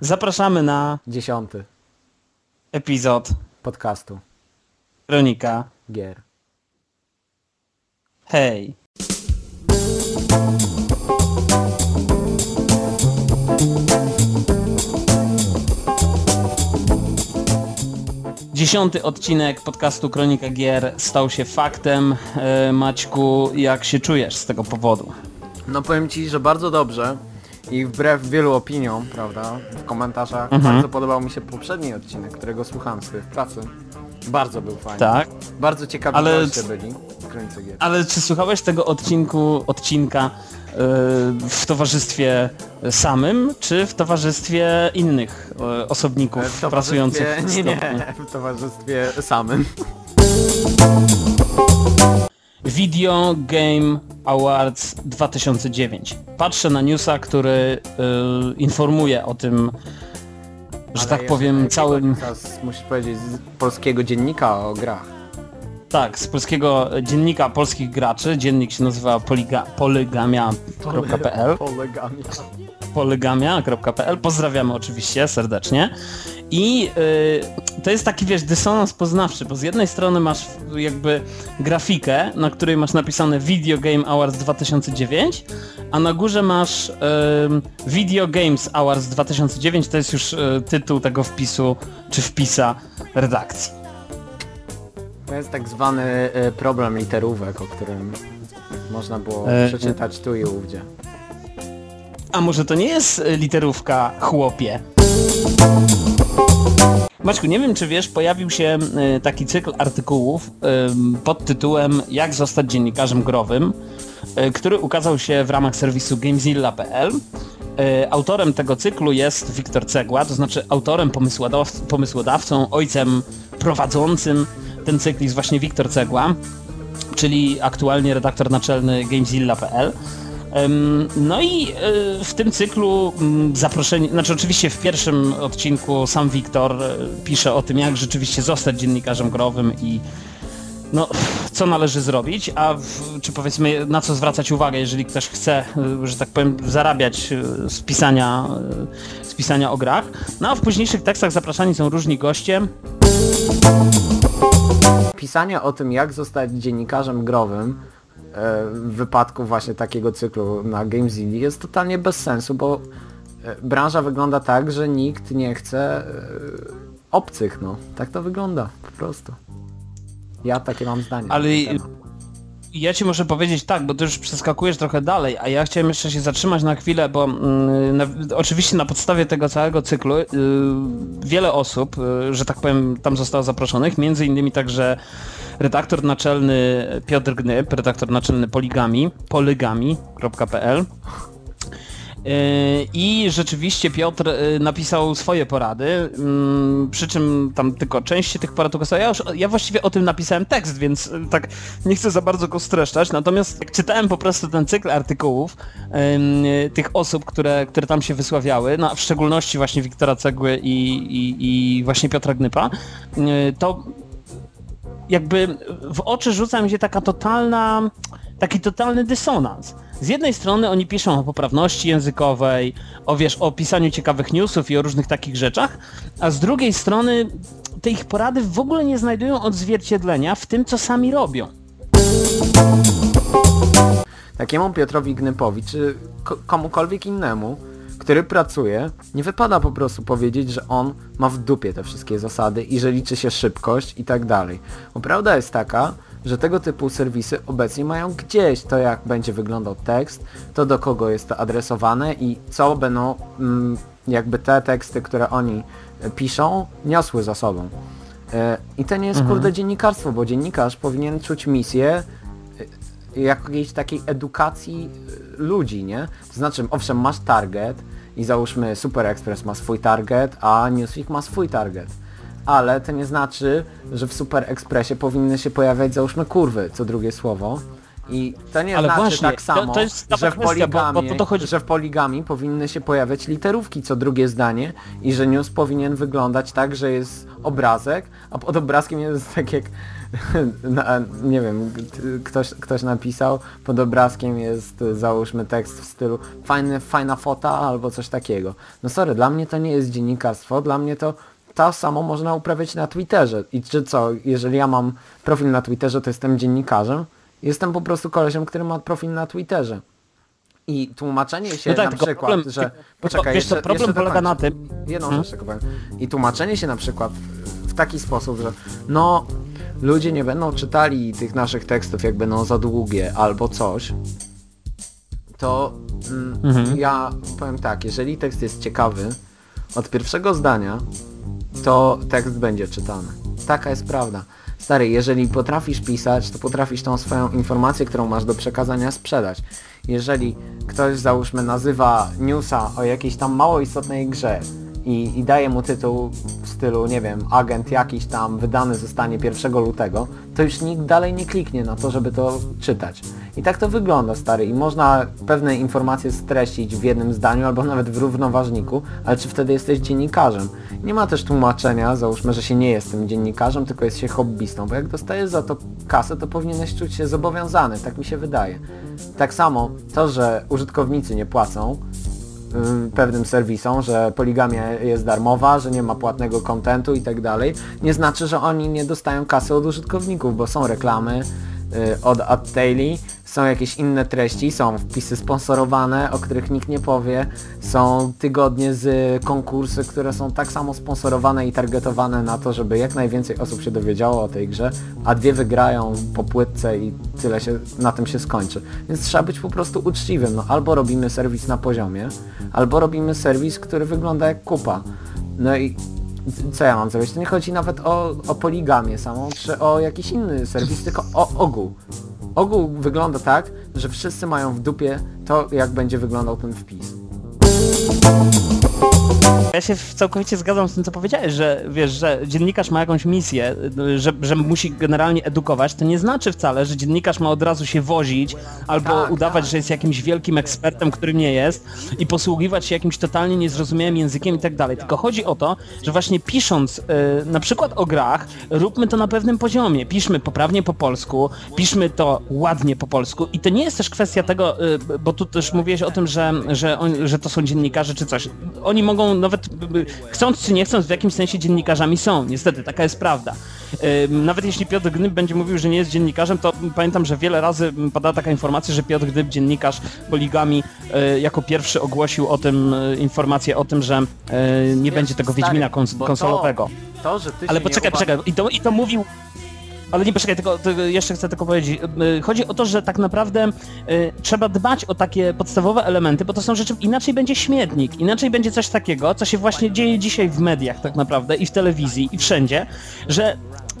Zapraszamy na Dziesiąty epizod podcastu Kronika. gier. Hej. Dziesiąty odcinek podcastu Kronika Gier stał się faktem. E, Maćku, jak się czujesz z tego powodu? No powiem Ci, że bardzo dobrze i wbrew wielu opiniom, prawda, w komentarzach Mhm. bardzo podobał mi się poprzedni odcinek, którego słuchałem sobie w pracy. Bardzo był fajny. Tak. Bardzo ciekawi Ale goście byli Gier. Ale czy słuchałeś tego odcinku, odcinka e, w towarzystwie samym, czy w towarzystwie innych e, osobników pracujących w Nie, nie, w towarzystwie samym. Video Game Awards 2009. Patrzę na newsa, który e, informuje o tym, że Ale tak powiem, całym... Musisz powiedzieć z polskiego dziennika o grach. Tak, z polskiego dziennika polskich graczy. Dziennik się nazywa poliga, polygamia.pl. Pozdrawiamy oczywiście serdecznie. I y, to jest taki, wiesz, dysonans poznawczy, bo z jednej strony masz jakby grafikę, na której masz napisane Video Game Awards 2009, a na górze masz y, Video Games Awards 2009, to jest już y, tytuł tego wpisu, czy wpisa redakcji. To jest tak zwany e, problem literówek, o którym można było E, przeczytać tu i ówdzie. A może to nie jest y, literówka chłopie? Maćku, nie wiem czy wiesz, pojawił się y, taki cykl artykułów pod tytułem Jak zostać dziennikarzem growym, y, który ukazał się w ramach serwisu gamezilla.pl. Y, Autorem tego cyklu jest Wiktor Cegła, to znaczy autorem, pomysłodaw pomysłodawcą, ojcem prowadzącym ten cykl jest właśnie Wiktor Cegła, czyli aktualnie redaktor naczelny gamezilla.pl. No i e, w tym cyklu mm, zaproszenie, znaczy oczywiście w pierwszym odcinku sam Wiktor e, pisze o tym, jak rzeczywiście zostać dziennikarzem growym i no, co należy zrobić, a w, czy powiedzmy na co zwracać uwagę, jeżeli ktoś chce, e, że tak powiem, zarabiać z pisania, z pisania o grach. No a w późniejszych tekstach zapraszani są różni goście. Pisanie o tym, jak zostać dziennikarzem growym e, w wypadku właśnie takiego cyklu na Gamezilli jest totalnie bez sensu, bo e, branża wygląda tak, że nikt nie chce e, obcych, no. Tak to wygląda, po prostu. Ja takie mam zdanie. Ale. Ja ci muszę powiedzieć tak, bo ty już przeskakujesz trochę dalej, a ja chciałem jeszcze się zatrzymać na chwilę, bo mm, na, oczywiście na podstawie tego całego cyklu y, wiele osób, y, że tak powiem, tam zostało zaproszonych, między innymi także redaktor naczelny Piotr Gnyb, redaktor naczelny Poligami, polygami.pl I rzeczywiście Piotr yy, napisał swoje porady, mm, przy czym tam tylko część tych porad ukazała. Ja, już, ja właściwie o tym napisałem tekst, więc yy, tak nie chcę za bardzo go streszczać, natomiast jak czytałem po prostu ten cykl artykułów yy, tych osób, które, które tam się wysławiały, no, w szczególności właśnie Wiktora Cegły i, i, i właśnie Piotra Gnypa, yy, to jakby w oczy rzuca mi się taka totalna, taki totalny dysonans. Z jednej strony oni piszą o poprawności językowej, o wiesz, o pisaniu ciekawych newsów i o różnych takich rzeczach, a z drugiej strony te ich porady w ogóle nie znajdują odzwierciedlenia w tym, co sami robią. Takiemu Piotrowi Gnypowi, czy ko- komukolwiek innemu, który pracuje, nie wypada po prostu powiedzieć, że on ma w dupie te wszystkie zasady i że liczy się szybkość i tak dalej. Bo prawda jest taka, że tego typu serwisy obecnie mają gdzieś to jak będzie wyglądał tekst, to do kogo jest to adresowane i co będą mm, jakby te teksty, które oni e, piszą, niosły za sobą. E, I to nie jest kurde dziennikarstwo, bo dziennikarz powinien czuć misję e, jakiejś takiej edukacji ludzi, nie? To znaczy, owszem, masz target i załóżmy Super Express ma swój target, a Newsweek ma swój target. Ale to nie znaczy, że w Super Expressie powinny się pojawiać załóżmy kurwy, co drugie słowo. I to nie Ale znaczy właśnie, tak to- samo, to jest ta że, w kwestia, bo- bo to chodzi- że w poligamii powinny się pojawiać literówki co drugie zdanie i że news powinien wyglądać tak, że jest obrazek, a pod obrazkiem jest tak jak na, nie wiem, ktoś, ktoś napisał, pod obrazkiem jest załóżmy tekst w stylu fajny, fajna fota albo coś takiego. No sorry, dla mnie to nie jest dziennikarstwo, dla mnie to to samo można uprawiać na Twitterze. I czy co, jeżeli ja mam profil na Twitterze, to jestem dziennikarzem? Jestem po prostu kolesiem, który ma profil na Twitterze. I tłumaczenie się No tak, na przykład, problem- że... Poczekaj, wiesz jeszcze, problem jeszcze polega na tym- Jedną Hmm? rzecz powiem. I tłumaczenie się na przykład w taki sposób, że no ludzie nie będą czytali tych naszych tekstów jak będą za długie albo coś, to mm, Mhm. ja powiem tak, jeżeli tekst jest ciekawy, od pierwszego zdania, to tekst będzie czytany. Taka jest prawda. Stary, jeżeli potrafisz pisać, to potrafisz tą swoją informację, którą masz do przekazania sprzedać. Jeżeli ktoś załóżmy nazywa newsa o jakiejś tam mało istotnej grze i, i daje mu tytuł w stylu, nie wiem, agent jakiś tam wydany zostanie 1 lutego, to już nikt dalej nie kliknie na to, żeby to czytać. I tak to wygląda, stary. I można pewne informacje streścić w jednym zdaniu albo nawet w równoważniku, ale czy wtedy jesteś dziennikarzem? Nie ma też tłumaczenia, załóżmy, że się nie jest tym dziennikarzem, tylko jest się hobbystą, bo jak dostajesz za to kasę, to powinieneś czuć się zobowiązany, tak mi się wydaje. Tak samo to, że użytkownicy nie płacą, pewnym serwisom, że poligamia jest darmowa, że nie ma płatnego kontentu i tak dalej, nie znaczy, że oni nie dostają kasy od użytkowników, bo są reklamy y, od AdTaili, są jakieś inne treści, są wpisy sponsorowane, o których nikt nie powie, są tygodnie z konkursy, które są tak samo sponsorowane i targetowane na to, żeby jak najwięcej osób się dowiedziało o tej grze, a dwie wygrają po płytce i tyle się na tym się skończy. Więc trzeba być po prostu uczciwym. No, albo robimy serwis na poziomie, albo robimy serwis, który wygląda jak kupa. No i co ja mam zrobić? To nie chodzi nawet o, o poligamię samą, czy o jakiś inny serwis, tylko o ogół. Ogół wygląda tak, że wszyscy mają w dupie to, jak będzie wyglądał ten wpis. Ja się całkowicie zgadzam z tym, co powiedziałeś, że wiesz, że dziennikarz ma jakąś misję, że, że musi generalnie edukować, to nie znaczy wcale, że dziennikarz ma od razu się wozić albo Tak, udawać, tak. że jest jakimś wielkim ekspertem, którym nie jest i posługiwać się jakimś totalnie niezrozumiałym językiem i tak dalej. Tylko chodzi o to, że właśnie pisząc y, na przykład o grach, róbmy to na pewnym poziomie. Piszmy poprawnie po polsku, piszmy to ładnie po polsku i to nie jest też kwestia tego, y, bo tu też mówiłeś o tym, że, że, on, że to są dziennikarze czy coś. Oni mogą nawet, chcąc czy nie chcąc, w jakimś sensie dziennikarzami są. Niestety, taka jest prawda. Nawet jeśli Piotr Gnyb będzie mówił, że nie jest dziennikarzem, to pamiętam, że wiele razy padała taka informacja, że Piotr Gnyb, dziennikarz poligami, y, jako pierwszy ogłosił o tym y, informację o tym, że y, nie będzie tego Stary, Wiedźmina kons- konsolowego. To, to że ty Ale poczekaj, poczekaj, i to, i to mówił... Ale nie poczekaj, tylko, jeszcze chcę tylko powiedzieć. y, Chodzi o to, że tak naprawdę y, trzeba dbać o takie podstawowe elementy, bo to są rzeczy, inaczej będzie śmietnik, inaczej będzie coś takiego, co się właśnie dzieje dzisiaj w mediach tak naprawdę i w telewizji i wszędzie, że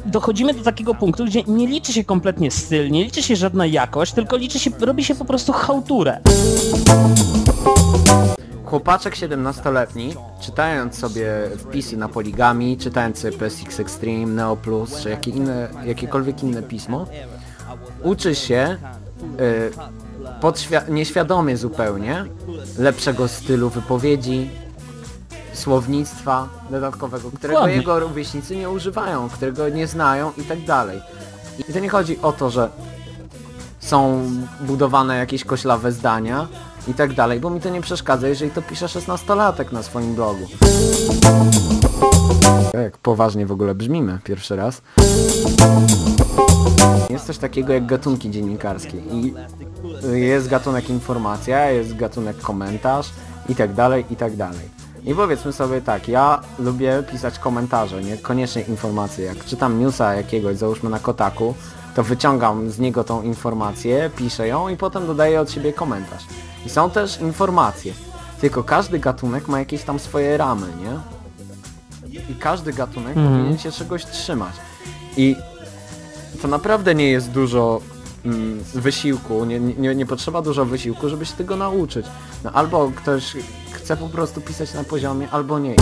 dochodzimy do takiego punktu, gdzie nie liczy się kompletnie styl, nie liczy się żadna jakość, tylko liczy się, robi się po prostu chałturę. Chłopaczek 17-letni, czytając sobie wpisy na poligami, czytając sobie PSX Extreme, Neo Plus, czy jakie inne, jakiekolwiek inne pismo, uczy się y, nieświadomie zupełnie lepszego stylu wypowiedzi, słownictwa dodatkowego, którego Dokładnie. jego rówieśnicy nie używają, którego nie znają i tak dalej. I to nie chodzi o to, że są budowane jakieś koślawe zdania i tak dalej, bo mi to nie przeszkadza, jeżeli to pisze 16-latek na swoim blogu. Jak poważnie w ogóle brzmimy pierwszy raz. Jest coś takiego jak gatunki dziennikarskie i jest gatunek informacja, jest gatunek komentarz i tak dalej, i tak dalej. I powiedzmy sobie tak, ja lubię pisać komentarze, niekoniecznie informacje. Jak czytam newsa jakiegoś, załóżmy na Kotaku, to wyciągam z niego tą informację, piszę ją i potem dodaję od siebie komentarz. I są też informacje. Tylko każdy gatunek ma jakieś tam swoje ramy, nie? I każdy gatunek powinien się czegoś trzymać. I to naprawdę nie jest dużo mm, wysiłku, nie, nie, nie potrzeba dużo wysiłku, żeby się tego nauczyć. No albo ktoś chce po prostu pisać na poziomie albo nie.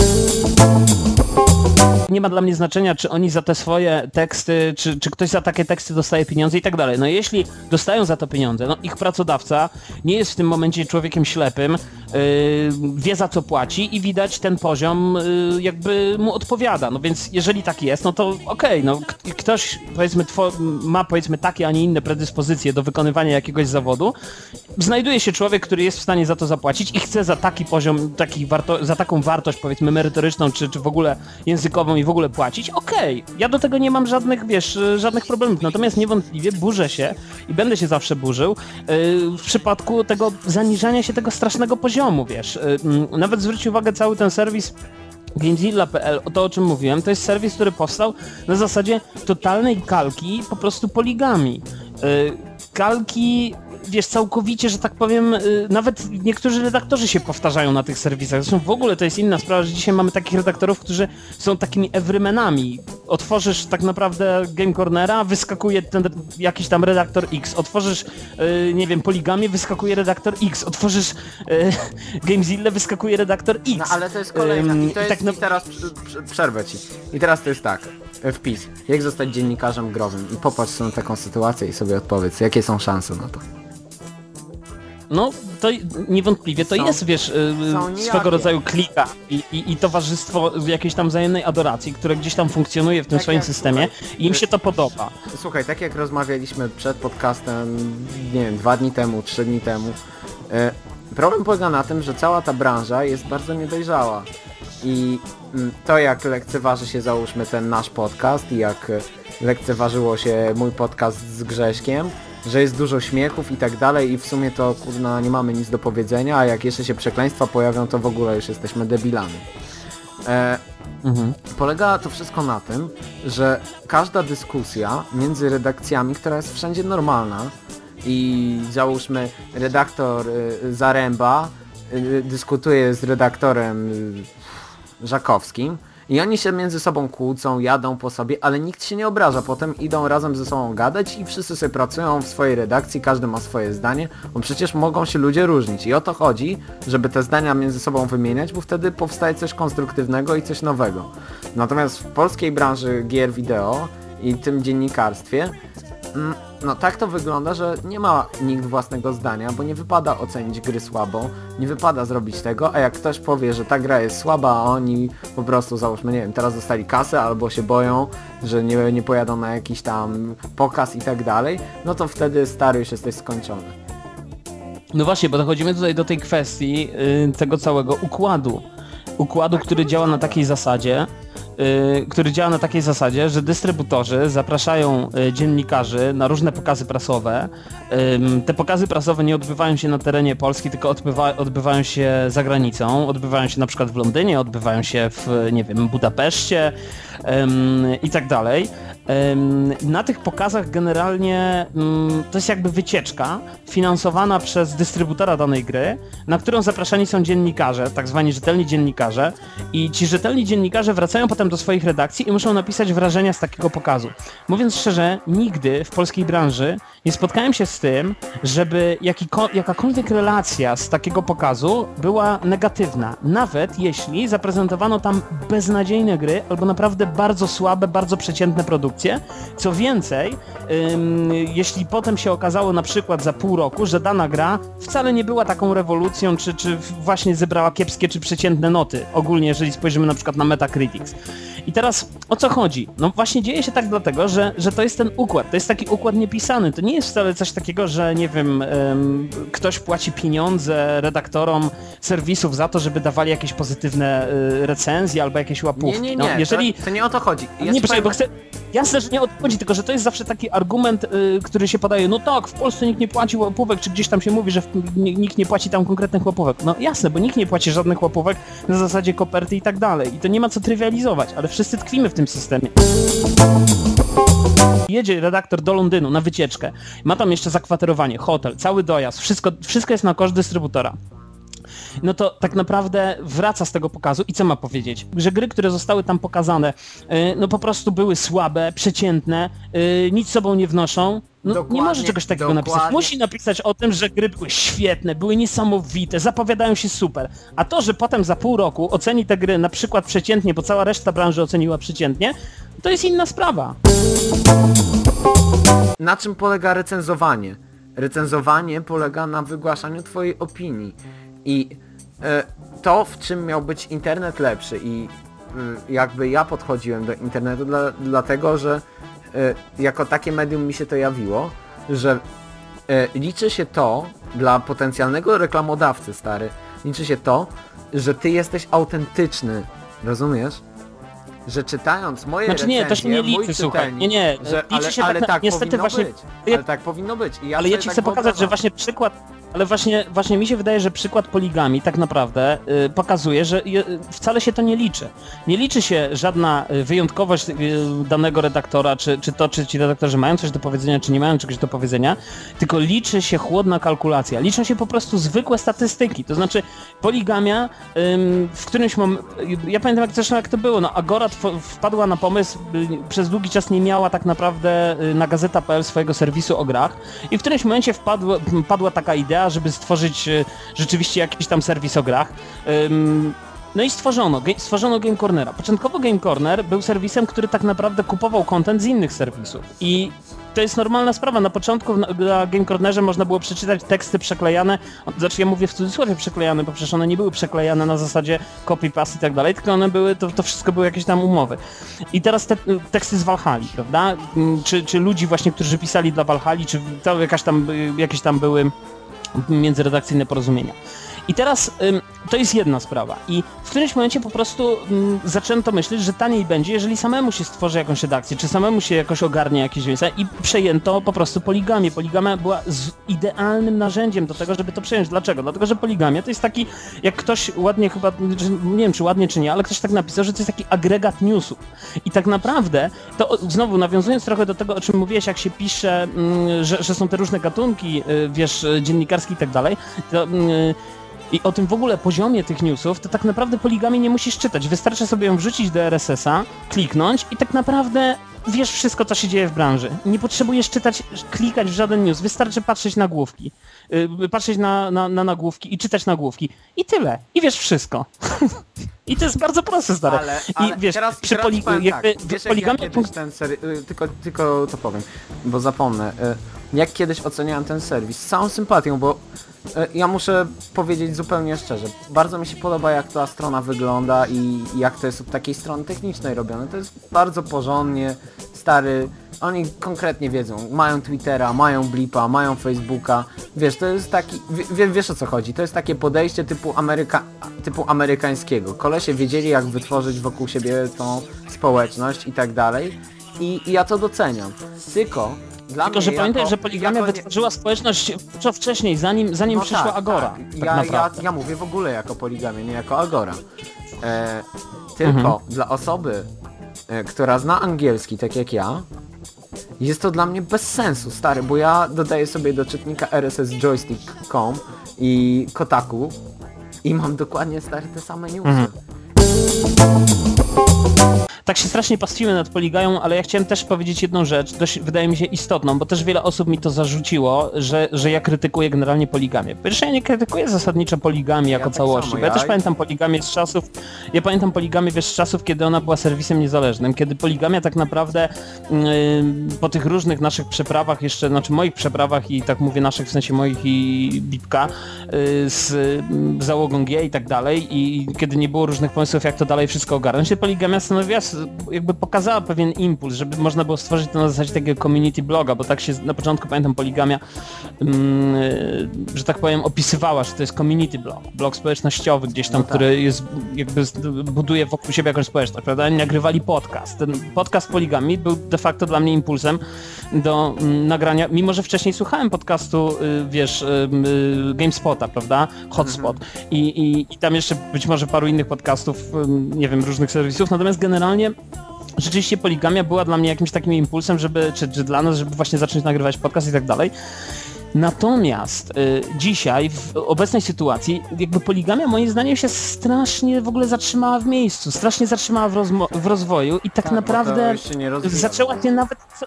Nie ma dla mnie znaczenia, czy oni za te swoje teksty, czy, czy ktoś za takie teksty dostaje pieniądze i tak dalej. No jeśli dostają za to pieniądze, no ich pracodawca nie jest w tym momencie człowiekiem ślepym, yy, wie za co płaci i widać ten poziom yy, jakby mu odpowiada. No więc jeżeli tak jest, no to okej, okay, no ktoś powiedzmy ma powiedzmy takie, a nie inne predyspozycje do wykonywania jakiegoś zawodu, znajduje się człowiek, który jest w stanie za to zapłacić i chce za taki poziom, warto za taką wartość powiedzmy merytoryczną, czy, czy w ogóle językową i w ogóle płacić, okej, okay. ja do tego nie mam żadnych, wiesz, żadnych problemów, natomiast niewątpliwie burzę się i będę się zawsze burzył yy, w przypadku tego zaniżania się tego strasznego poziomu, wiesz. Yy, nawet zwróć uwagę cały ten serwis Gamezilla.pl, to o czym mówiłem, to jest serwis, który powstał na zasadzie totalnej kalki po prostu poligami. Yy, kalki wiesz, całkowicie, że tak powiem, y, nawet niektórzy redaktorzy się powtarzają na tych serwisach. Zresztą w ogóle to jest inna sprawa, że dzisiaj mamy takich redaktorów, którzy są takimi everymenami. Otworzysz tak naprawdę Game Cornera, wyskakuje ten jakiś tam redaktor X. Otworzysz, yy, nie wiem, Poligamię, wyskakuje redaktor X. Otworzysz yy, Gamezilla, wyskakuje redaktor X. No ale to jest kolejna. I, to jest, i, tak i teraz przerwę ci. I teraz to jest tak. Wpis. Jak zostać dziennikarzem growym? I popatrz na taką sytuację i sobie odpowiedz, jakie są szanse na to. No, to niewątpliwie to są, jest, wiesz, y, swego rodzaju klika i, i, i, towarzystwo jakiejś tam wzajemnej adoracji, które gdzieś tam funkcjonuje w tym tak swoim systemie słuchaj, i im się to podoba. Słuchaj, tak jak rozmawialiśmy przed podcastem, nie wiem, dwa dni temu, trzy dni temu, y, problem polega na tym, że cała ta branża jest bardzo niedojrzała. I mm, to jak lekceważy się załóżmy ten nasz podcast i jak lekceważyło się mój podcast z Grześkiem, że jest dużo śmiechów i tak dalej i w sumie to kurna nie mamy nic do powiedzenia, a jak jeszcze się przekleństwa pojawią, to w ogóle już jesteśmy debilami. E, mhm. Polega to wszystko na tym, że każda dyskusja między redakcjami, która jest wszędzie normalna i załóżmy redaktor y, Zaręba y, dyskutuje z redaktorem y, Żakowskim, i oni się między sobą kłócą, jadą po sobie, ale nikt się nie obraża. Potem idą razem ze sobą gadać i wszyscy sobie pracują w swojej redakcji, każdy ma swoje zdanie, bo przecież mogą się ludzie różnić. I o to chodzi, żeby te zdania między sobą wymieniać, bo wtedy powstaje coś konstruktywnego i coś nowego. Natomiast w polskiej branży gier wideo i tym dziennikarstwie no tak to wygląda, że nie ma nikt własnego zdania, bo nie wypada ocenić gry słabo, nie wypada zrobić tego, a jak ktoś powie, że ta gra jest słaba, a oni po prostu załóżmy, nie wiem, teraz dostali kasę albo się boją, że nie, nie pojadą na jakiś tam pokaz i tak dalej, no to wtedy stary już jesteś skończony. No właśnie, bo dochodzimy tutaj do tej kwestii yy, tego całego układu. Układu, który działa na takiej zasadzie, Y, który działa na takiej zasadzie, że dystrybutorzy zapraszają y, dziennikarzy na różne pokazy prasowe. Te pokazy prasowe nie odbywają się na terenie Polski, tylko odbywa, odbywają się za granicą. Odbywają się na przykład w Londynie, odbywają się w, nie wiem, Budapeszcie i tak dalej. Na tych pokazach generalnie mm, to jest jakby wycieczka finansowana przez dystrybutora danej gry, na którą zapraszani są dziennikarze, tak zwani rzetelni dziennikarze i ci rzetelni dziennikarze wracają potem do swoich redakcji i muszą napisać wrażenia z takiego pokazu. Mówiąc szczerze, nigdy w polskiej branży nie spotkałem się z tym, żeby jakakolwiek relacja z takiego pokazu była negatywna, nawet jeśli zaprezentowano tam beznadziejne gry albo naprawdę bardzo słabe, bardzo przeciętne produkcje. Co więcej, jeśli potem się okazało na przykład za pół roku, że dana gra wcale nie była taką rewolucją, czy, czy właśnie zebrała kiepskie czy przeciętne noty, ogólnie jeżeli spojrzymy na przykład na Metacritics. I teraz o co chodzi? No właśnie dzieje się tak dlatego, że, że to jest ten układ, to jest taki układ niepisany. To nie jest wcale coś takiego, że nie wiem, um, ktoś płaci pieniądze redaktorom serwisów za to, żeby dawali jakieś pozytywne y, recenzje albo jakieś łapówki. Nie, nie, nie, no, jeżeli... to, to nie o to chodzi. Ja nie, powiem... bo chcę... Jasne, że nie o to chodzi, tylko że to jest zawsze taki argument, y, który się podaje, no tak, w Polsce nikt nie płaci łapówek, czy gdzieś tam się mówi, że w, nikt nie płaci tam konkretnych łapówek. No jasne, bo nikt nie płaci żadnych łapówek na zasadzie koperty i tak dalej. I to nie ma co trywializować, ale wszyscy tkwimy w tym systemie. Jedzie redaktor do Londynu na wycieczkę, ma tam jeszcze zakwaterowanie, hotel, cały dojazd, wszystko, wszystko jest na koszt dystrybutora. No to tak naprawdę wraca z tego pokazu i co ma powiedzieć? Że gry, które zostały tam pokazane, y, no po prostu były słabe, przeciętne, y, nic sobą nie wnoszą, no, nie może czegoś takiego dokładnie. napisać. Musi napisać o tym, że gry były świetne, były niesamowite, zapowiadają się super. A to, że potem za pół roku oceni te gry na przykład przeciętnie, bo cała reszta branży oceniła przeciętnie, to jest inna sprawa. Na czym polega recenzowanie? Recenzowanie polega na wygłaszaniu twojej opinii. I to, w czym miał być internet lepszy i y, jakby ja podchodziłem do internetu dla, dlatego, że E, jako takie medium mi się to jawiło, że e, liczy się to dla potencjalnego reklamodawcy, stary, liczy się to, że ty jesteś autentyczny, rozumiesz? Że czytając moje Znaczy nie, to się nie liczy, słuchaj, nie, nie, że, liczy ale, się ale tak, tak niestety właśnie... Być, ale tak powinno być. Ja ale ja ci tak chcę pokazać, że właśnie przykład ale właśnie, właśnie mi się wydaje, że przykład poligami tak naprawdę y, pokazuje, że y, wcale się to nie liczy. Nie liczy się żadna y, wyjątkowość y, danego redaktora, czy, czy to, czy ci redaktorzy mają coś do powiedzenia, czy nie mają czegoś do powiedzenia, tylko liczy się chłodna kalkulacja. Liczą się po prostu zwykłe statystyki. To znaczy poligamia w którymś momencie, ja pamiętam jak, zresztą jak to było, no Agora wpadła na pomysł, przez długi czas nie miała tak naprawdę na gazeta.pl swojego serwisu o grach i w którymś momencie wpadła, padła taka idea, żeby stworzyć e, rzeczywiście jakiś tam serwis o grach. No i stworzono, stworzono Game Cornera. Początkowo Game Corner był serwisem, który tak naprawdę kupował content z innych serwisów. I to jest normalna sprawa. Na początku na Game Cornerze można było przeczytać teksty przeklejane, znaczy ja mówię w cudzysłowie przeklejane, bo przecież one nie były przeklejane na zasadzie copy-paste i tak dalej, tylko one były, to, to wszystko były jakieś tam umowy. I teraz te teksty z Valhalla, prawda? Czy, czy ludzi właśnie, którzy pisali dla Valhalla, czy to jakaś tam, jakieś tam były międzyredakcyjne porozumienia. I teraz ym, to jest jedna sprawa. I w którymś momencie po prostu ym, zaczęto myśleć, że taniej będzie, jeżeli samemu się stworzy jakąś redakcję, czy samemu się jakoś ogarnie jakieś miejsca i przejęto po prostu poligamię. Poligamia była idealnym narzędziem do tego, żeby to przejąć. Dlaczego? Dlatego, że poligamia to jest taki, jak ktoś ładnie chyba, nie wiem czy ładnie czy nie, ale ktoś tak napisał, że to jest taki agregat newsów. I tak naprawdę, to znowu nawiązując trochę do tego, o czym mówiłeś, jak się pisze, że, że są te różne gatunki, y, wiesz, dziennikarskie i tak dalej, to y, i o tym w ogóle poziomie tych newsów, to tak naprawdę poligami nie musisz czytać. Wystarczy sobie ją wrzucić do RSS-a, kliknąć i tak naprawdę wiesz wszystko, co się dzieje w branży. Nie potrzebujesz czytać, klikać w żaden news. Wystarczy patrzeć na główki. Yy, patrzeć na, na, na nagłówki i czytać nagłówki. I tyle. I wiesz wszystko. I to jest bardzo proste, stare. Ale, ale I wiesz, teraz, przy poli jakby, tak, wiesz, poligamie... Jak ja ten ser... Y, tylko, tylko to powiem, bo zapomnę. Y, jak kiedyś oceniałem ten serwis z całą sympatią, bo ja muszę powiedzieć zupełnie szczerze, bardzo mi się podoba jak ta strona wygląda i jak to jest od takiej strony technicznej robione. To jest bardzo porządnie, stary, oni konkretnie wiedzą, mają Twittera, mają Blipa, mają Facebooka, wiesz, to jest taki, w, wiesz o co chodzi, to jest takie podejście typu, Ameryka, typu amerykańskiego. Kolesie wiedzieli jak wytworzyć wokół siebie tą społeczność i tak dalej i, i ja to doceniam. Tylko dla Tylko, że pamiętaj, jako, że poligamia jako... wytworzyła społeczność co wcześniej, zanim, zanim no przyszła tak, Agora. Tak. Tak ja, ja, ja, mówię w ogóle jako poligamia, nie jako Agora. E, tylko mhm. dla osoby, e, która zna angielski, tak jak ja, jest to dla mnie bez sensu, stary, bo ja dodaję sobie do czytnika RSS joystick.com i Kotaku i mam dokładnie stary te same newsy. Mhm tak się strasznie pastwimy nad Poligają, ale ja chciałem też powiedzieć jedną rzecz, dość wydaje mi się istotną, bo też wiele osób mi to zarzuciło, że, że ja krytykuję generalnie poligamię. Pierwsze, ja nie krytykuję zasadniczo poligami jako ja tak całości, samo, bo ja, ja, też pamiętam poligamię z czasów, ja pamiętam poligamię wiesz, z czasów, kiedy ona była serwisem niezależnym, kiedy poligamia tak naprawdę yy, po tych różnych naszych przeprawach jeszcze, znaczy moich przeprawach i tak mówię naszych, w sensie moich i Bipka, yy, z yy, załogą G i tak dalej i kiedy nie było różnych pomysłów, jak to dalej wszystko ogarnąć, poligamia stanowiła jakby pokazała pewien impuls, żeby można było stworzyć to na zasadzie takiego community bloga, bo tak się na początku pamiętam Poligamia, mm, że tak powiem, opisywała, że to jest community blog, blog społecznościowy gdzieś tam, no tak. który jest jakby buduje wokół siebie jakąś społeczność, prawda? Oni nagrywali podcast. Ten podcast Poligami był de facto dla mnie impulsem do mm, nagrania, mimo że wcześniej słuchałem podcastu, y, wiesz, y, y, GameSpota, prawda? Hotspot. Mhm. I, i, I tam jeszcze być może paru innych podcastów, nie wiem, różnych serwisów, natomiast generalnie rzeczywiście poligamia była dla mnie jakimś takim impulsem, żeby, czy, czy dla nas, żeby właśnie zacząć nagrywać podcast i tak dalej. Natomiast y, dzisiaj, w obecnej sytuacji, jakby poligamia moim zdaniem się strasznie w ogóle zatrzymała w miejscu, strasznie zatrzymała w, w rozwoju i tak, Tak, naprawdę zaczęła się nawet... co-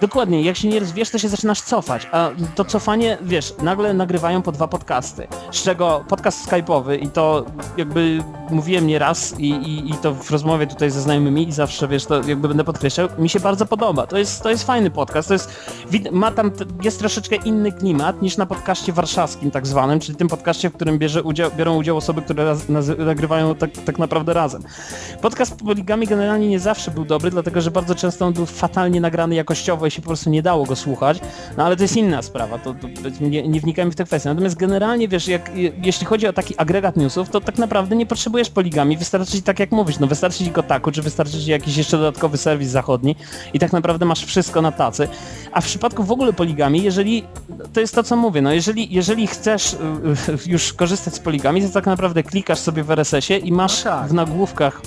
Dokładnie, jak się nie rozwiesz, to się zaczynasz cofać, a to cofanie, wiesz, nagle nagrywają po dwa podcasty, z czego podcast skype'owy i to jakby mówiłem nieraz i, i, i to w rozmowie tutaj ze znajomymi i zawsze, wiesz, to jakby będę podkreślał, mi się bardzo podoba, to jest, to jest fajny podcast, to jest, ma tam, jest troszeczkę inny klimat niż na podcaście warszawskim tak zwanym, czyli tym podcaście, w którym bierze udział, biorą udział osoby, które raz, nagrywają tak, tak naprawdę razem. Podcast Poligami generalnie nie zawsze był dobry, dlatego że bardzo często on był fatalnie nagrany jakościowo i się po prostu nie dało go słuchać, no ale to jest inna sprawa, to, to nie, nie wnikajmy w tę kwestię. Natomiast generalnie, wiesz, jak, je- jeśli chodzi o taki agregat newsów, to tak naprawdę nie potrzebujesz poligami, wystarczy ci tak jak mówisz, no wystarczy ci Kotaku, czy wystarczy ci jakiś jeszcze dodatkowy serwis zachodni i tak naprawdę masz wszystko na tacy. A w przypadku w ogóle poligami, jeżeli, to jest to co mówię, no jeżeli, jeżeli chcesz y, y, już korzystać z poligami, to tak naprawdę klikasz sobie w RSS-ie i masz No tak. w nagłówkach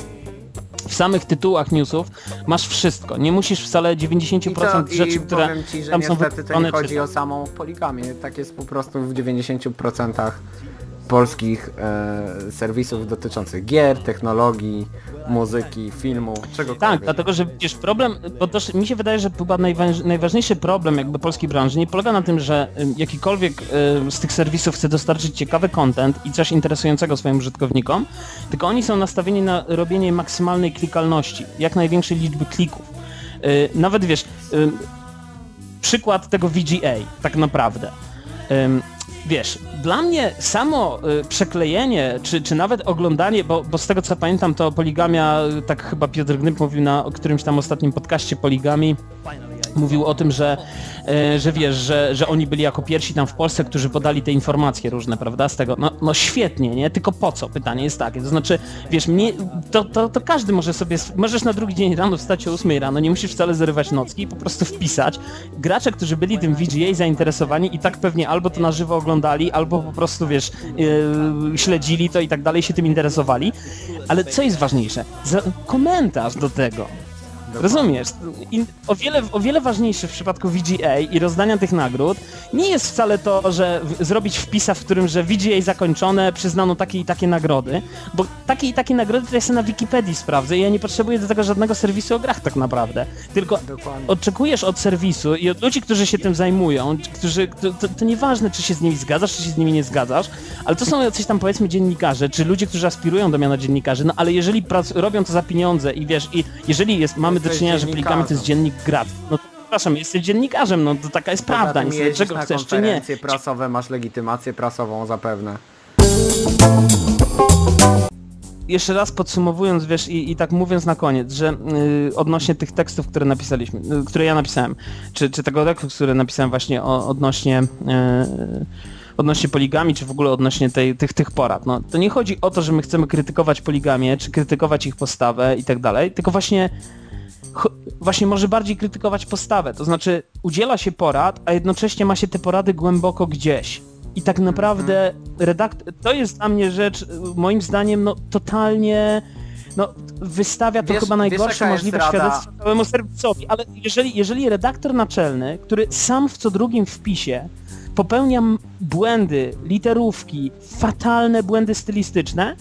w samych tytułach newsów masz wszystko. Nie musisz wcale 90% I, to, rzeczy, i które powiem ci, że tam są niestety to nie chodzi czytać. o samą poligamię. Tak jest po prostu w 90% polskich e, serwisów dotyczących gier, technologii, muzyki, filmu, czegokolwiek. Tak, dlatego że wiesz, problem, bo mi się wydaje, że chyba najważ, najważniejszy problem jakby polskiej branży nie polega na tym, że ym, jakikolwiek ym, z tych serwisów chce dostarczyć ciekawy content i coś interesującego swoim użytkownikom, tylko oni są nastawieni na robienie maksymalnej klikalności, jak największej liczby klików. Yy, nawet wiesz, przykład tego VGA, tak naprawdę. Wiesz, dla mnie samo y, przeklejenie, czy, czy nawet oglądanie, bo, bo z tego co pamiętam, to poligamia, y, tak chyba Piotr Gnyb mówił na którymś tam ostatnim podcaście poligami, mówił o tym, że, e, że wiesz, że, że oni byli jako pierwsi tam w Polsce, którzy podali te informacje różne, prawda, z tego, no, no świetnie, nie, tylko po co? Pytanie jest takie, to znaczy, wiesz, mnie, to, to, to każdy może sobie, możesz na drugi dzień rano wstać o 8 rano, nie musisz wcale zarywać nocki i po prostu wpisać. Gracze, którzy byli tym VGA zainteresowani i tak pewnie albo to na żywo oglądali, albo po prostu, wiesz, e, śledzili to i tak dalej, się tym interesowali, ale co jest ważniejsze? Za, komentarz do tego. Rozumiesz? I o, wiele, o wiele ważniejsze w przypadku VGA i rozdania tych nagród nie jest wcale to, że w, zrobić wpisa, w którym, że VGA zakończone, przyznano takie i takie nagrody, bo takie i takie nagrody to ja sobie na Wikipedii sprawdzę i ja nie potrzebuję do tego żadnego serwisu o grach tak naprawdę. Tylko Dokładnie. oczekujesz od serwisu i od ludzi, którzy się tym zajmują, którzy, to, to, to nieważne, czy się z nimi zgadzasz, czy się z nimi nie zgadzasz, ale to są jacyś tam powiedzmy dziennikarze, czy ludzie, którzy aspirują do miana dziennikarzy, no ale jeżeli prac, robią to za pieniądze i wiesz, i jeżeli jest, mamy do czynienia, że poligamy to jest dziennik grat, no to przepraszam, jesteś dziennikarzem, no to taka jest Poza prawda, jeździsz czego chcesz, czy nie. prasowe, masz legitymację prasową zapewne. jeszcze raz podsumowując, wiesz, i, i tak mówiąc na koniec, że y, odnośnie tych tekstów, które napisaliśmy, y, które ja napisałem, czy, czy tego tekstu, który napisałem właśnie o, odnośnie y, odnośnie poligami, czy w ogóle odnośnie tej, tych, tych porad, no to nie chodzi o to, że my chcemy krytykować poligamię, czy krytykować ich postawę i tak dalej, tylko właśnie właśnie może bardziej krytykować postawę, to znaczy udziela się porad, a jednocześnie ma się te porady głęboko gdzieś. I tak naprawdę redakt... to jest dla mnie rzecz, y, moim zdaniem, no totalnie no, wystawia to Wiesz- chyba najgorsze możliwe świadectwo całemu serwisowi, ale jeżeli, jeżeli redaktor naczelny, który sam w co drugim wpisie popełnia błędy, literówki, fatalne błędy stylistyczne,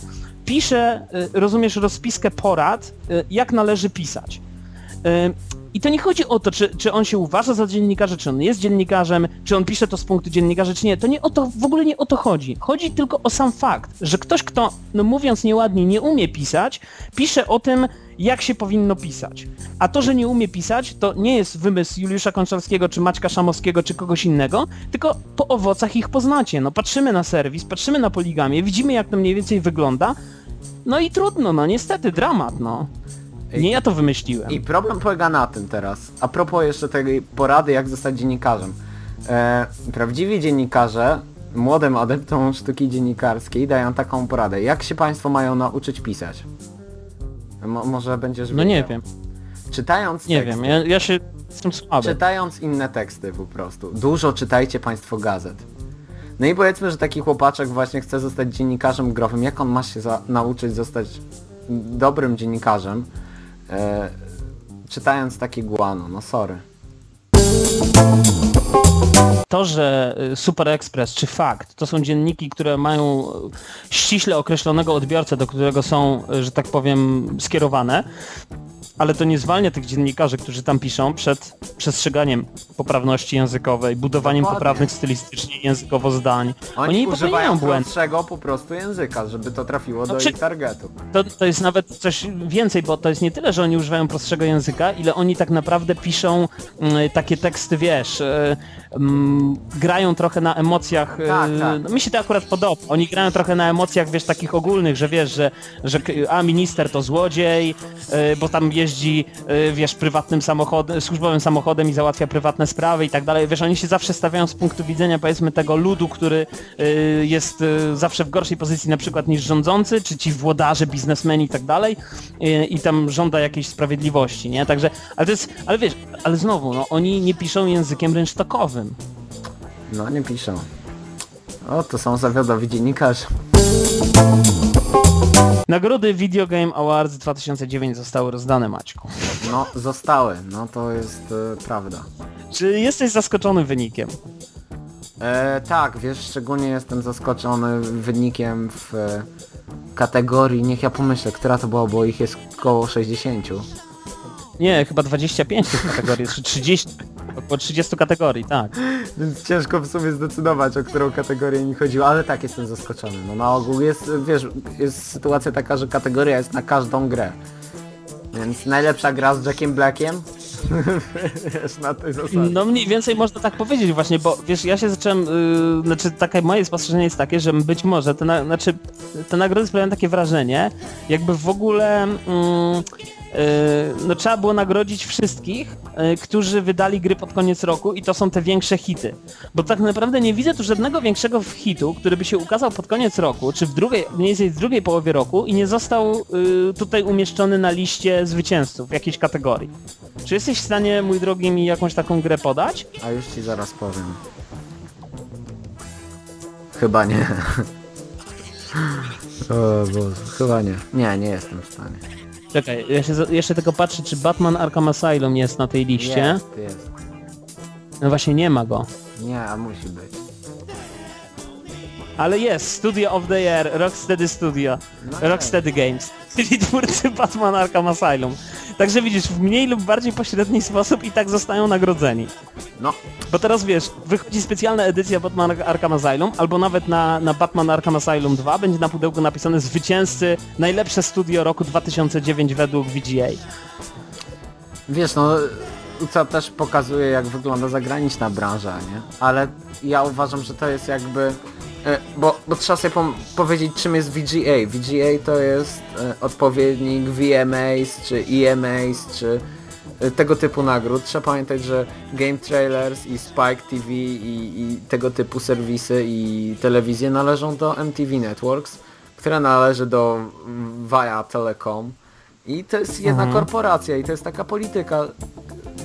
pisze, y, rozumiesz, rozpiskę porad, y, jak należy pisać. I to nie chodzi o to, czy, czy on się uważa za dziennikarza, czy on jest dziennikarzem, czy on pisze to z punktu dziennikarza, czy nie. To nie o to, w ogóle nie o to chodzi. Chodzi tylko o sam fakt, że ktoś, kto, no mówiąc nieładnie, nie umie pisać, pisze o tym, jak się powinno pisać. A to, że nie umie pisać, to nie jest wymysł Juliusza Konczalskiego, czy Maćka Szamowskiego, czy kogoś innego, tylko po owocach ich poznacie. No patrzymy na serwis, patrzymy na poligamię, widzimy jak to mniej więcej wygląda, no i trudno, no niestety, dramat, no. Nie ja to wymyśliłem. I problem polega na tym teraz, a propos jeszcze tej porady, jak zostać dziennikarzem. E, prawdziwi dziennikarze młodym adeptom sztuki dziennikarskiej dają taką poradę. Jak się Państwo mają nauczyć pisać? Mo, może będziesz No nie wiedział. wiem, Czytając nie teksty, wiem, ja, ja się jestem słaby. Czytając inne teksty po prostu. Dużo czytajcie Państwo gazet. No i powiedzmy, że taki chłopaczek właśnie chce zostać dziennikarzem growym. Jak on ma się nauczyć zostać dobrym dziennikarzem? E, czytając takie guano, no sorry. to, że y, Super Express czy Fakt to są dzienniki, które mają y, ściśle określonego odbiorcę, do którego są, y, że tak powiem, skierowane, ale to nie zwalnia tych dziennikarzy, którzy tam piszą przed przestrzeganiem poprawności językowej, budowaniem Dokładnie. poprawnych stylistycznie językowo zdań. Oni, Oni nie używają popełniają błędów. po prostu języka, żeby to trafiło do Znaczy- ich targetu. To, to jest nawet coś więcej, bo to jest nie tyle, że oni używają prostszego języka, ile oni tak naprawdę piszą mm, takie teksty, wiesz, e, mm, grają trochę na emocjach. Tak, tak. No, mi się to akurat podoba. Oni grają trochę na emocjach, wiesz, takich ogólnych, że wiesz, że, że a minister to złodziej, e, bo tam jeździ, e, wiesz, prywatnym samochodem, służbowym samochodem i załatwia prywatne sprawy i tak dalej. Wiesz, oni się zawsze stawiają z punktu widzenia, powiedzmy, tego ludu, który jest zawsze w gorszej pozycji na przykład niż rządzący, czy ci włodarze, biznesmeni i tak dalej i tam żąda jakiejś sprawiedliwości, nie? Także, ale to jest, ale wiesz, ale znowu, no, oni nie piszą językiem rynsztokowym. No nie piszą. O, to są zawiodowi dziennikarze. Nagrody Video Game Awards 2009 zostały rozdane, Maćku. No, zostały. No to jest e, prawda. Czy jesteś zaskoczony wynikiem? E, tak, wiesz, szczególnie jestem zaskoczony wynikiem w e, kategorii, niech ja pomyślę, która to była, bo ich jest około 60. Nie, chyba 25 tych kategorii, czy 30, około 30 kategorii, tak. Więc ciężko w sumie zdecydować, o którą kategorię mi chodziło, ale tak jestem zaskoczony. No na ogół jest, wiesz, jest sytuacja taka, że kategoria jest na każdą grę. Więc najlepsza gra z Jackiem Blackiem, wiesz, na tej zasadzie. No mniej więcej można tak powiedzieć właśnie, bo wiesz, ja się zacząłem, yy, znaczy takie moje spostrzeżenie jest takie, że być może te, na, znaczy, te nagrody sprawiają takie wrażenie, jakby w ogóle yy, no trzeba było nagrodzić wszystkich, yy, którzy wydali gry pod koniec roku i to są te większe hity. Bo tak naprawdę nie widzę tu żadnego większego hitu, który by się ukazał pod koniec roku, czy w drugiej, mniej więcej w drugiej połowie roku i nie został yy, tutaj umieszczony na liście zwycięzców w jakiejś kategorii. Czy jesteś w stanie, mój drogi, mi jakąś taką grę podać? A już ci zaraz powiem. Chyba nie. o Boże, chyba nie. Nie, nie jestem w stanie. Czekaj, za- jeszcze tylko patrzę, czy Batman Arkham Asylum jest na tej liście. Jest, jest. No właśnie nie ma go. Nie, a musi być. Ale jest, Studio of the Year, Rocksteady Studio, Rocksteady Games, czyli twórcy Batman Arkham Asylum. Także widzisz, w mniej lub bardziej pośredni sposób i tak zostają nagrodzeni. No, Bo teraz wiesz, wychodzi specjalna edycja Batman Arkham Asylum, albo nawet na, na Batman Arkham Asylum 2 będzie na pudełku napisane zwycięzcy najlepsze studio roku 2009 według VGA. wiesz, no, co też pokazuje, jak wygląda zagraniczna branża, nie? Ale ja uważam, że to jest jakby... e, Bo, bo trzeba sobie powiedzieć, czym jest VGA. VGA to jest e, odpowiednik VMAs, czy EMAs, czy e, tego typu nagród. Trzeba pamiętać, że Game Trailers i Spike TV i, i tego typu serwisy i telewizje należą do MTV Networks, które należy do mm, Via Telecom. I to jest jedna korporacja i to jest taka polityka.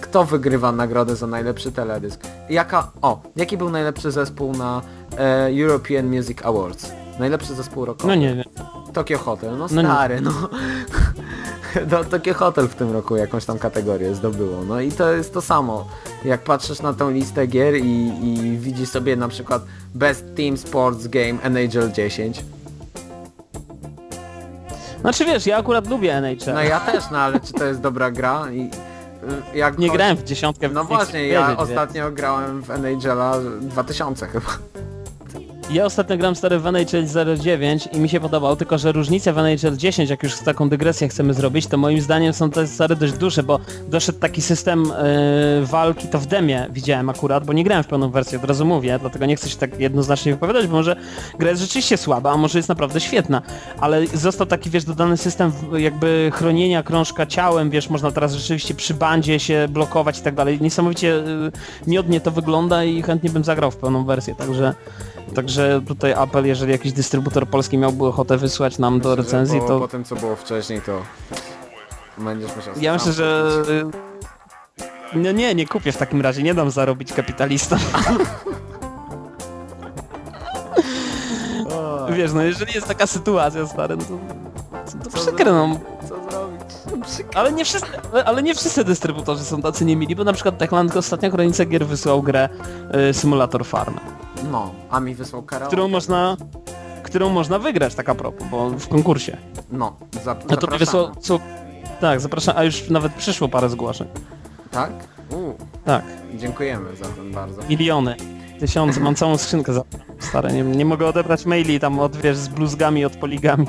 Kto wygrywa nagrodę za najlepszy teledysk? Jaka, o, jaki był najlepszy zespół na e, European Music Awards? Najlepszy zespół rockowy. No nie wiem. Tokyo Hotel, no No stary, no. no. Tokyo Hotel w tym roku jakąś tam kategorię zdobyło. No i to jest to samo. Jak patrzysz na tą listę gier i, i widzisz sobie na przykład Best Team Sports Game NHL 10. Znaczy wiesz, ja akurat lubię NHL. No ja też, no ale czy to jest dobra gra? I, jak Nie grałem w dziesiątkę, No właśnie, ja ostatnio grałem w NHL 2000 chyba. Ja ostatnio gram stary w NHL 09 i mi się podobał, tylko że różnice w NHL 10, jak już taką dygresję chcemy zrobić, to moim zdaniem są te stare dość duże, bo doszedł taki system yy, walki, to w demie widziałem akurat, bo nie grałem w pełną wersję, od razu mówię, dlatego nie chcę się tak jednoznacznie wypowiadać, bo może gra jest rzeczywiście słaba, a może jest naprawdę świetna, ale został taki, wiesz, dodany system jakby chronienia krążka ciałem, wiesz, można teraz rzeczywiście przy bandzie się blokować i tak dalej. Niesamowicie yy, miodnie to wygląda i chętnie bym zagrał w pełną wersję, także Także tutaj apel, jeżeli jakiś dystrybutor polski miałby ochotę wysłać nam do recenzji, po, to po tym co było wcześniej to będziesz musiał ja myślę, że... No nie, nie kupię w takim razie, nie dam zarobić kapitalistom. Wiesz, no jeżeli jest taka sytuacja, stary, no to, to, to przykro, no. Co zrobić? Ale nie wszyscy, ale, ale nie wszyscy dystrybutorzy są tacy niemili, bo na przykład Techland ostatnio granica gier wysłał grę y, Simulator Farm, No, a mi wysłał karaoke. którą można którą można wygrać tak a propos, bo w konkursie. No, za, No to wysłał, co, tak, zapraszam, a już nawet przyszło parę zgłoszeń. Tak? U, Tak, dziękujemy za ten bardzo. miliony, tysiące, mam całą skrzynkę za stare, nie, nie mogę odebrać maili tam od, wiesz, z bluzgami, od poligami.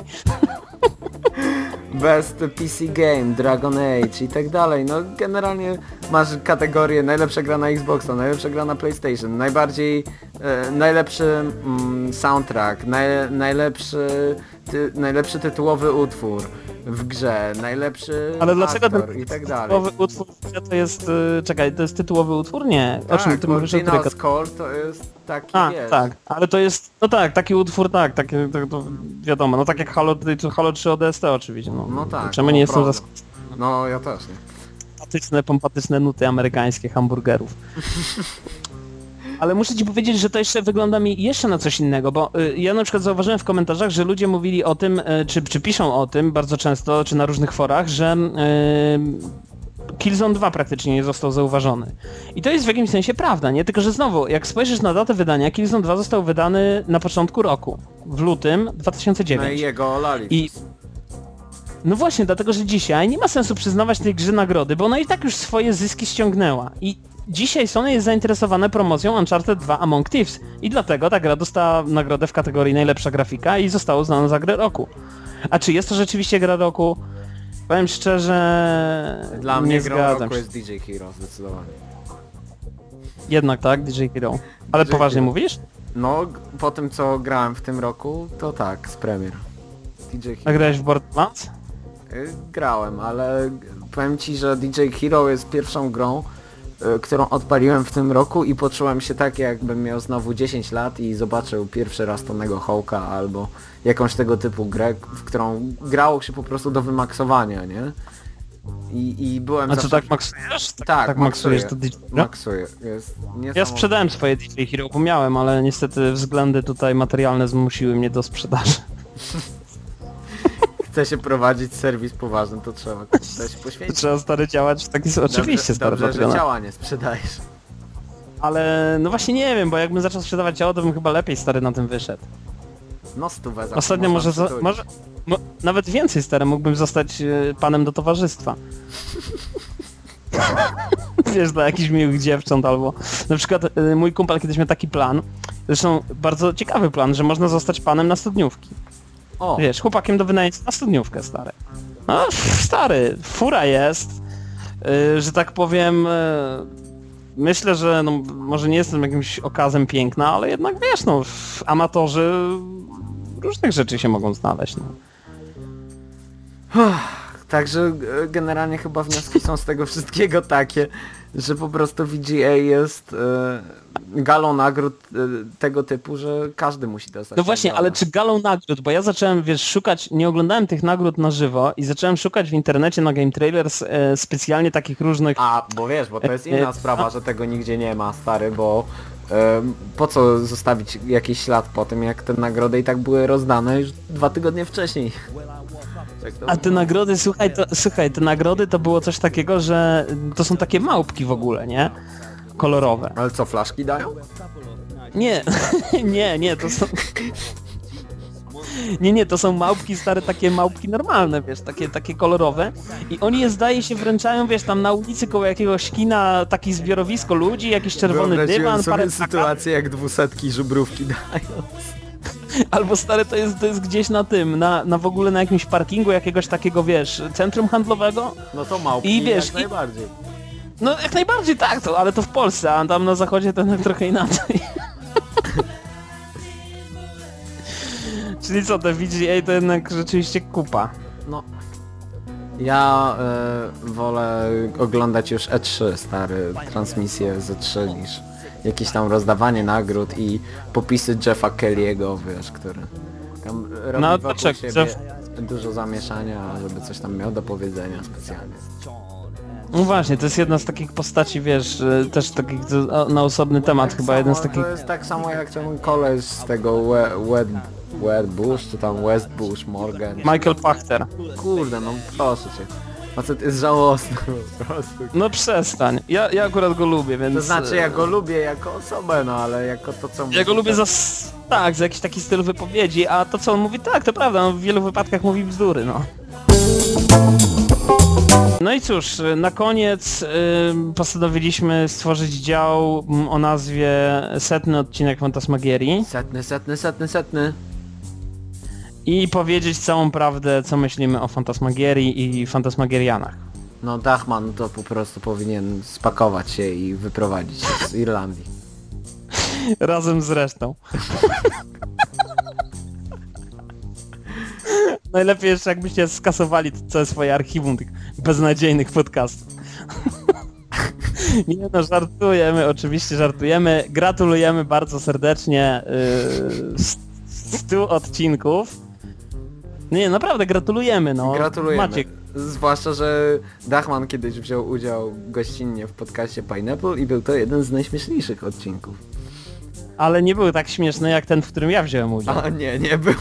Best PC Game, Dragon Age i tak dalej. No generalnie masz kategorię najlepsza gra na Xboxa, najlepsza gra na PlayStation, najbardziej e, najlepszy mm, soundtrack, naj, najlepszy, ty, najlepszy tytułowy utwór w grze, najlepszy Ale dlaczego aktor ten i tak dalej. tytułowy utwór to jest, y, czekaj, to jest tytułowy utwór? Nie, o czym Tak, ty mówisz? Original Score to jest taki, A, wiesz, tak, ale to jest, no tak, taki utwór, tak, takie, to, to wiadomo, no tak jak Halo, Halo 3 ODST oczywiście, no. No tak, Czemu no, nie jestem prawda. zaskoczony? No ja też nie. Pompatyczne, pompatyczne nuty amerykańskie hamburgerów. Ale muszę ci powiedzieć, że to jeszcze wygląda mi jeszcze na coś innego, bo y, ja na przykład zauważyłem w komentarzach, że ludzie mówili o tym, y, czy, czy piszą o tym bardzo często, czy na różnych forach, że y, Killzone 2 praktycznie nie został zauważony. I to jest w jakimś sensie prawda, nie? Tylko, że znowu, jak spojrzysz na datę wydania, Killzone 2 został wydany na początku roku, w lutym 2009. No i jego olali. I no właśnie, dlatego że dzisiaj nie ma sensu przyznawać tej grze nagrody, bo ona i tak już swoje zyski ściągnęła. I dzisiaj Sony jest zainteresowane promocją Uncharted 2 Among Thieves. I dlatego ta gra dostała nagrodę w kategorii najlepsza grafika i została uznana za grę roku. A czy jest to rzeczywiście gra roku? Powiem szczerze, Dla nie mnie grą roku się. jest DJ Hero, zdecydowanie. Jednak tak, DJ Hero. Ale DJ poważnie Hero. mówisz? No, po tym co grałem w tym roku, to tak, z premier. DJ Hero. Nagrałeś w Borderlands? Y, Grałem, ale powiem ci, że DJ Hero jest pierwszą grą, y, którą odpaliłem w tym roku i poczułem się tak, jakbym miał znowu 10 lat i zobaczył pierwszy raz Tonego Hawka albo jakąś tego typu grę, w którą grało się po prostu do wymaksowania, nie? I, i byłem A co tak maksujesz? Tak, tak maksujesz to. DJ Hero? Maksuję. Ja sprzedałem swoje DJ Hero, bo miałem, ale niestety względy tutaj materialne zmusiły mnie do sprzedaży. Chce się prowadzić serwis poważny, to trzeba coś poświęcić. Trzeba stary działać w taki sposób. Oczywiście stary, dobrze że ciała nie sprzedajesz. Ale no właśnie nie wiem, bo jakbym zaczął sprzedawać ciało, to bym chyba lepiej stary na tym wyszedł. No stówę za Ostatnio może, za, przytulić. może mo, nawet więcej stary, mógłbym zostać e, panem do towarzystwa. Wiesz, dla jakichś miłych dziewcząt albo... Na przykład e, mój kumpel kiedyś miał taki plan, zresztą bardzo ciekawy plan, że można zostać panem na studniówki. O, Wiesz, chłopakiem do wynajęcia na studniówkę, stary. No, stary, fura jest, yy, że tak powiem, yy, myślę, że no, może nie jestem jakimś okazem piękna, ale jednak wiesz, no, amatorzy różnych rzeczy się mogą znaleźć, no. Także e, generalnie chyba wnioski są z tego wszystkiego takie, że po prostu VGA jest e, galą nagród e, tego typu, że każdy musi dostać. No właśnie, ale czy galą nagród, bo ja zacząłem, wiesz, szukać, nie oglądałem tych nagród na żywo i zacząłem szukać w internecie na Game Trailers e, specjalnie takich różnych A, bo wiesz, bo to jest inna sprawa, że tego nigdzie nie ma, stary, bo po co zostawić jakiś ślad po tym, jak te nagrody i tak były rozdane już dwa tygodnie wcześniej. A te nagrody, słuchaj, to, słuchaj, te nagrody to było coś takiego, że to są takie małpki w ogóle, nie? Kolorowe. Ale co, flaszki dają? Nie, nie, nie, to są... Nie, nie, to są małpki stare, takie małpki normalne, wiesz, takie, takie kolorowe i oni je zdaje się wręczają, wiesz, tam na ulicy koło jakiegoś kina, taki zbiorowisko ludzi, jakiś czerwony dywan, sobie parę sytuację, jak dwusetki żubrówki dają. Albo stare to jest, to jest gdzieś na tym, na, na w ogóle na jakimś parkingu jakiegoś takiego, wiesz, centrum handlowego. No to małpki I wiesz, jak i- najbardziej. No jak najbardziej tak, to, ale to w Polsce, a tam na zachodzie to trochę inaczej. Czyli co, te VGA to jednak rzeczywiście kupa. No. Ja e, wolę oglądać już E3, stary, transmisję z E3 niż jakieś tam rozdawanie nagród i popisy Jeffa Kelly'ego, wiesz, który tam robi No, wokół dlaczego? siebie Jeff- dużo zamieszania, żeby coś tam miał do powiedzenia specjalnie. No właśnie, to jest jedna z takich postaci, wiesz, e, też takich na osobny temat Tak chyba, jeden z takich... To jest tak samo jak ten koleś z tego We- Wed, Wed Bush, czy tam West Bush, Morgan. Michael Pachter. Kurde, no proszę cię. Facet jest żałosny po prostu. No przestań. Ja, ja akurat go lubię, więc... To znaczy ja e, go lubię jako osobę, no ale jako to co Ja go lubię za... Tak, za jakiś taki styl wypowiedzi, a to co on mówi, tak, to prawda, on w wielu wypadkach mówi bzdury, no. No i cóż, na koniec ym, postanowiliśmy stworzyć dział mm, o nazwie Setny odcinek Fantasmagierii Setny, setny, setny, setny. i powiedzieć całą prawdę, co myślimy o Fantasmagierii i Fantasmagierianach. No Dachman to po prostu powinien spakować się i wyprowadzić się z Irlandii. Razem z resztą. Najlepiej jeszcze jakbyście skasowali całe swoje archiwum tych beznadziejnych podcastów. Nie no, żartujemy, oczywiście żartujemy. Gratulujemy bardzo serdecznie yy, 100 odcinków. Nie, naprawdę gratulujemy, no. Gratulujemy. Maciek, Zwłaszcza, że Dachman kiedyś wziął udział gościnnie w podcaście Pineapple i był to jeden z najśmieszniejszych odcinków. ale nie był tak śmieszny jak ten, w którym ja wziąłem udział. A nie, nie był.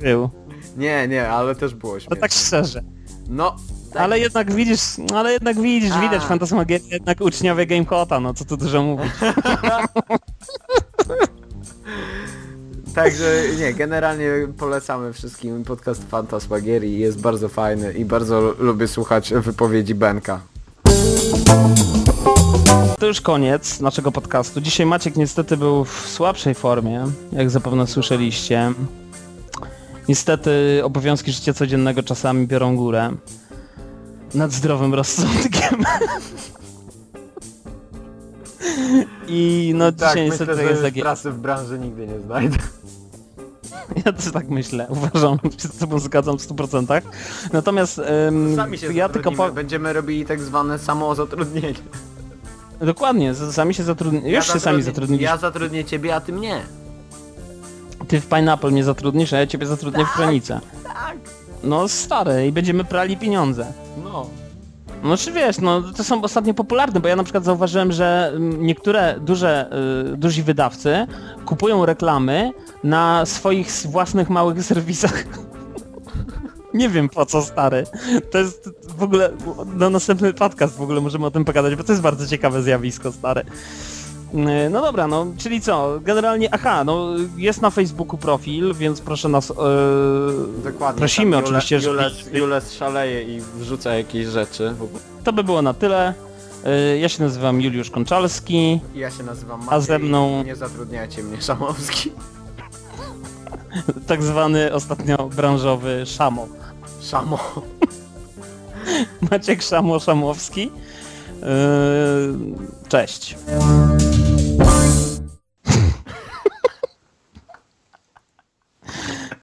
Był. Nie, nie, ale też było śmieszne. tak szczerze. No, tak. Ale jednak widzisz, ale jednak widzisz, A. widać Fantasmagieria, jednak uczniowie Gamecota, no co tu dużo mówić. Także nie, generalnie polecamy wszystkim podcast Fantasmagierii, jest bardzo fajny i bardzo lubię słuchać wypowiedzi Benka. To już koniec naszego podcastu. Dzisiaj Maciek niestety był w słabszej formie, jak zapewne słyszeliście. Niestety obowiązki życia codziennego czasami biorą górę. Nad zdrowym rozsądkiem. I no dzisiaj niestety myślę, jest tak jest. pracy w branży nigdy nie znajdę. Ja też tak myślę, uważam, że z tobą zgadzam w 100%. Natomiast ym, Sami się ja tylko po... Będziemy robili tak zwane samozatrudnienie. Dokładnie, sami się zatrudni... Już się sami zatrudniliśmy. Ja zatrudnię ciebie, a ty mnie. Ty w Pineapple mnie zatrudnisz, a ja ciebie zatrudnię w Kronicę. Tak. No stary, i będziemy prali pieniądze. No. No czy wiesz, no to są ostatnio popularne, bo ja na przykład zauważyłem, że mm, niektóre duże, y, duzi wydawcy kupują reklamy na swoich własnych małych serwisach. Nie wiem po co stary. To jest w ogóle, na następny podcast w ogóle możemy o tym pogadać, bo to jest bardzo ciekawe zjawisko stary. Y, No dobra, no czyli co, generalnie, aha, no jest na Facebooku profil, więc proszę nas, yy, Dokładnie. Prosimy oczywiście, żeby- Jules, Jules szaleje i wrzuca jakieś rzeczy. to by było na tyle. Y, Ja się nazywam Juliusz Konczalski. Ja się nazywam A Maciej ze mną- Nie zatrudniajcie mnie, Szamowski. tak zwany ostatnio branżowy Szamo. Szamo. Maciek Szamo Szamowski. Yy, Cześć.